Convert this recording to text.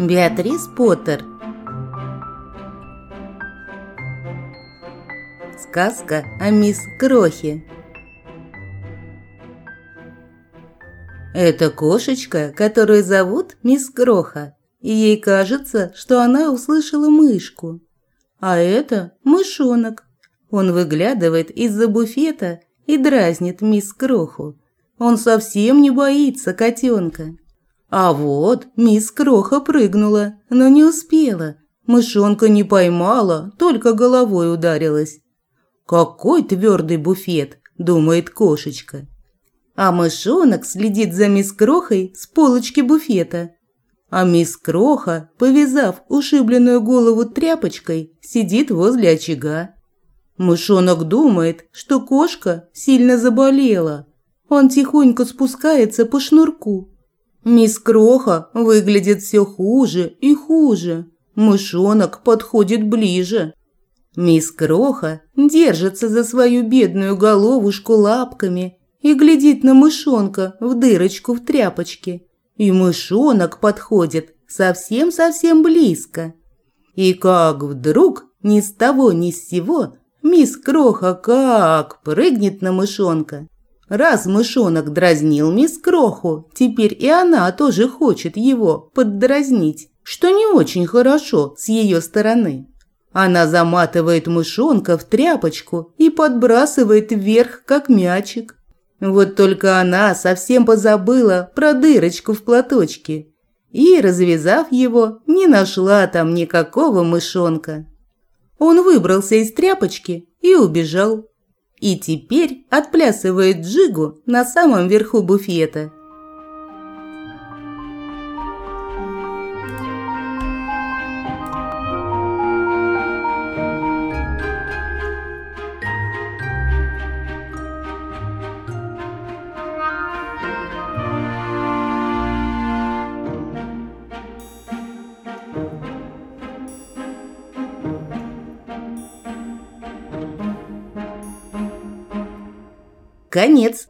Беатрис Поттер Сказка о мисс Крохе Это кошечка, которую зовут мисс Кроха, и ей кажется, что она услышала мышку. А это мышонок. Он выглядывает из-за буфета и дразнит мисс Кроху. Он совсем не боится котенка. А вот мисс Кроха прыгнула, но не успела. Мышонка не поймала, только головой ударилась. «Какой твердый буфет!» – думает кошечка. А мышонок следит за мисс Крохой с полочки буфета. А мисс Кроха, повязав ушибленную голову тряпочкой, сидит возле очага. Мышонок думает, что кошка сильно заболела. Он тихонько спускается по шнурку. Мисс Кроха выглядит все хуже и хуже. Мышонок подходит ближе. Мисс Кроха держится за свою бедную головушку лапками и глядит на мышонка в дырочку в тряпочке. И мышонок подходит совсем-совсем близко. И как вдруг ни с того ни с сего мисс Кроха как прыгнет на мышонка. Раз мышонок дразнил мисс Кроху, теперь и она тоже хочет его поддразнить, что не очень хорошо с ее стороны. Она заматывает мышонка в тряпочку и подбрасывает вверх, как мячик. Вот только она совсем позабыла про дырочку в платочке и, развязав его, не нашла там никакого мышонка. Он выбрался из тряпочки и убежал и теперь отплясывает джигу на самом верху буфета – Конец.